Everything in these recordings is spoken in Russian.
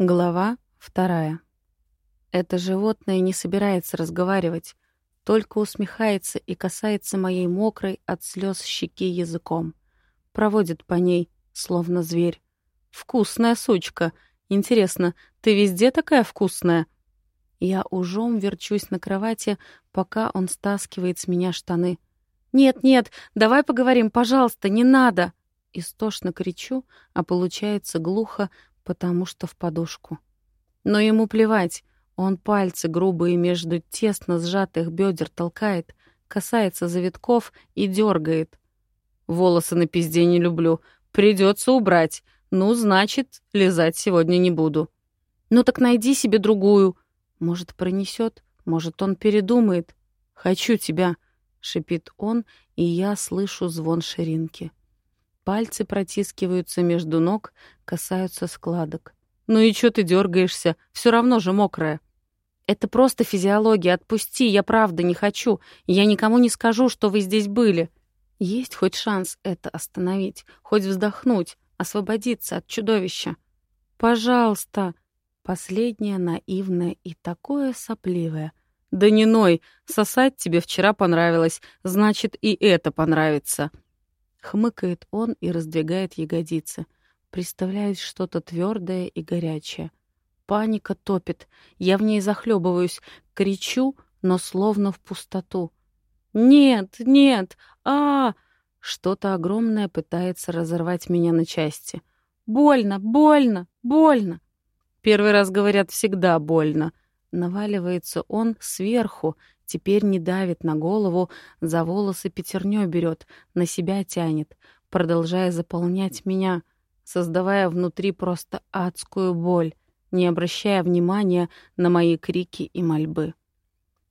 Глава вторая. Это животное не собирается разговаривать, только усмехается и касается моей мокрой от слез щеки языком. Проводит по ней, словно зверь. «Вкусная сучка! Интересно, ты везде такая вкусная?» Я ужом верчусь на кровати, пока он стаскивает с меня штаны. «Нет-нет, давай поговорим, пожалуйста, не надо!» Истошно кричу, а получается глухо, потому что в подушку. Но ему плевать. Он пальцы грубые между тесно сжатых бедер толкает, касается завитков и дергает. Волосы на пизде не люблю. Придется убрать. Ну, значит, лизать сегодня не буду. Ну так найди себе другую. Может, пронесет, может, он передумает. Хочу тебя, шипит он, и я слышу звон ширинки. Пальцы протискиваются между ног, касаются складок. «Ну и чё ты дергаешься? Все равно же мокрая». «Это просто физиология. Отпусти, я правда не хочу. Я никому не скажу, что вы здесь были». Есть хоть шанс это остановить, хоть вздохнуть, освободиться от чудовища. «Пожалуйста!» Последнее наивное и такое сопливое. «Да не ной! Сосать тебе вчера понравилось, значит, и это понравится!» Хмыкает он и раздвигает ягодицы. Представляет что-то твердое и горячее. Паника топит. Я в ней захлебываюсь, кричу, но словно в пустоту. «Нет, нет! а, Что-то огромное пытается разорвать меня на части. «Больно, больно, больно!» Первый раз говорят «всегда больно». Наваливается он сверху, Теперь не давит на голову, за волосы пятернё берет, на себя тянет, продолжая заполнять меня, создавая внутри просто адскую боль, не обращая внимания на мои крики и мольбы.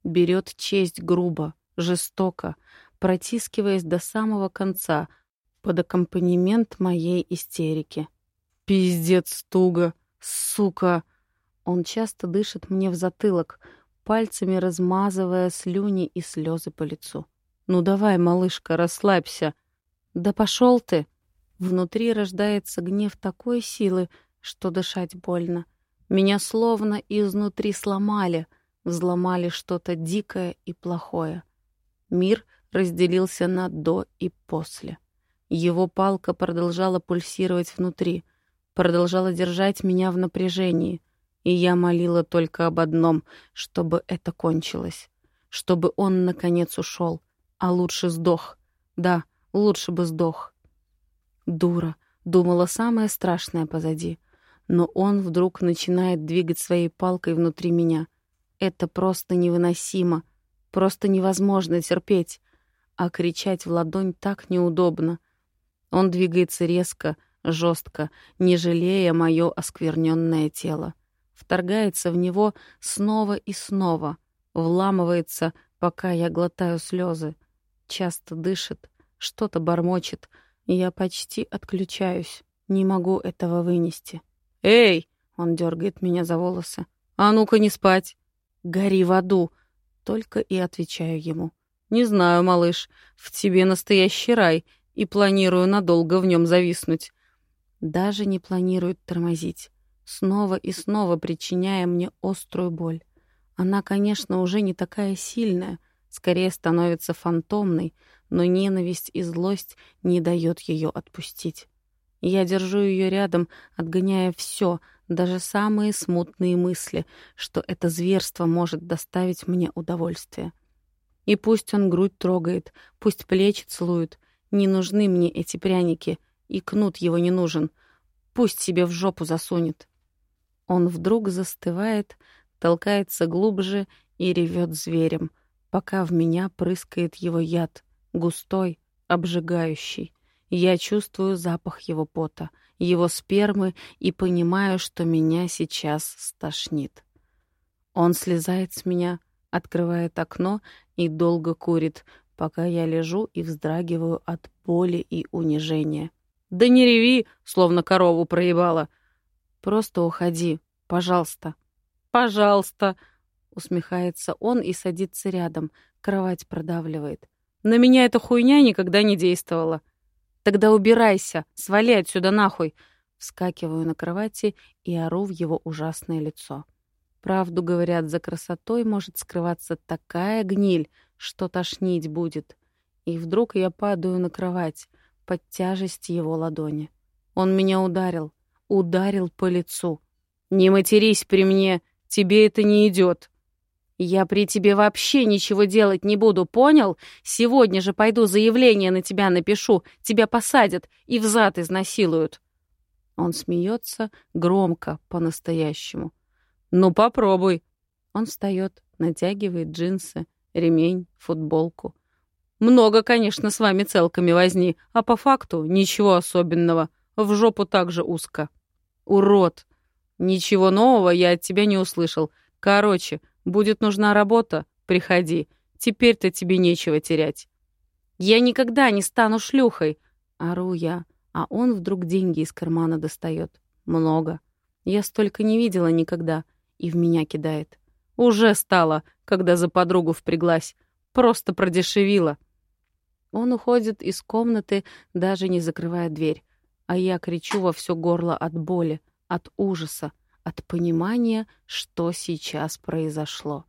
Берет честь грубо, жестоко, протискиваясь до самого конца, под аккомпанемент моей истерики. «Пиздец туго! Сука!» Он часто дышит мне в затылок — пальцами размазывая слюни и слезы по лицу. «Ну давай, малышка, расслабься!» «Да пошел ты!» Внутри рождается гнев такой силы, что дышать больно. Меня словно изнутри сломали, взломали что-то дикое и плохое. Мир разделился на «до» и «после». Его палка продолжала пульсировать внутри, продолжала держать меня в напряжении, и я молила только об одном, чтобы это кончилось. Чтобы он, наконец, ушел. А лучше сдох. Да, лучше бы сдох. Дура. Думала, самое страшное позади. Но он вдруг начинает двигать своей палкой внутри меня. Это просто невыносимо. Просто невозможно терпеть. А кричать в ладонь так неудобно. Он двигается резко, жестко, не жалея мое оскверненное тело вторгается в него снова и снова, вламывается, пока я глотаю слезы, часто дышит, что-то бормочет, и я почти отключаюсь, не могу этого вынести. «Эй!» — он дергает меня за волосы. «А ну-ка не спать!» «Гори в аду!» — только и отвечаю ему. «Не знаю, малыш, в тебе настоящий рай, и планирую надолго в нем зависнуть». Даже не планирует тормозить снова и снова причиняя мне острую боль. Она, конечно, уже не такая сильная, скорее становится фантомной, но ненависть и злость не дает ее отпустить. Я держу ее рядом, отгоняя все, даже самые смутные мысли, что это зверство может доставить мне удовольствие. И пусть он грудь трогает, пусть плечи целует, не нужны мне эти пряники, и кнут его не нужен. Пусть себе в жопу засунет. Он вдруг застывает, толкается глубже и ревет зверем, пока в меня прыскает его яд, густой, обжигающий. Я чувствую запах его пота, его спермы и понимаю, что меня сейчас стошнит. Он слезает с меня, открывает окно и долго курит, пока я лежу и вздрагиваю от боли и унижения. «Да не реви, словно корову проебала!» Просто уходи, пожалуйста. Пожалуйста, усмехается он и садится рядом, кровать продавливает. На меня эта хуйня никогда не действовала. Тогда убирайся, свали отсюда нахуй. Вскакиваю на кровати и ору в его ужасное лицо. Правду говорят, за красотой может скрываться такая гниль, что тошнить будет. И вдруг я падаю на кровать под тяжесть его ладони. Он меня ударил, ударил по лицу. «Не матерись при мне, тебе это не идет. «Я при тебе вообще ничего делать не буду, понял? Сегодня же пойду заявление на тебя напишу, тебя посадят и взад изнасилуют». Он смеется громко, по-настоящему. «Ну, попробуй». Он встает, натягивает джинсы, ремень, футболку. «Много, конечно, с вами целками возни, а по факту ничего особенного. В жопу также узко». «Урод! Ничего нового я от тебя не услышал. Короче, будет нужна работа, приходи. Теперь-то тебе нечего терять». «Я никогда не стану шлюхой!» — ору я, а он вдруг деньги из кармана достает. Много. Я столько не видела никогда. И в меня кидает. Уже стало, когда за подругу впряглась. Просто продешевила. Он уходит из комнаты, даже не закрывая дверь. А я кричу во все горло от боли, от ужаса от понимания, что сейчас произошло.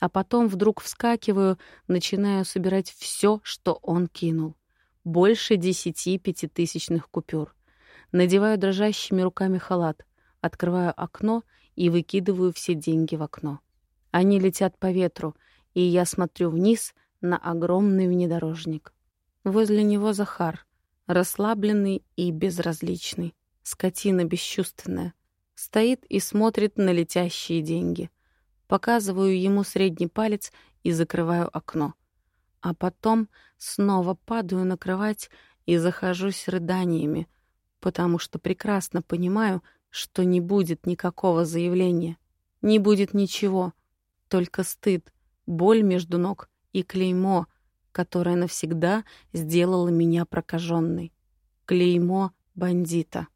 А потом вдруг вскакиваю, начинаю собирать все, что он кинул. Больше десяти пятитысячных купюр. Надеваю дрожащими руками халат, открываю окно и выкидываю все деньги в окно. Они летят по ветру, и я смотрю вниз на огромный внедорожник. Возле него Захар, расслабленный и безразличный, скотина бесчувственная. Стоит и смотрит на летящие деньги. Показываю ему средний палец и закрываю окно. А потом снова падаю на кровать и захожусь рыданиями, потому что прекрасно понимаю, что не будет никакого заявления. Не будет ничего. Только стыд, боль между ног и клеймо, которое навсегда сделало меня прокаженной. Клеймо бандита.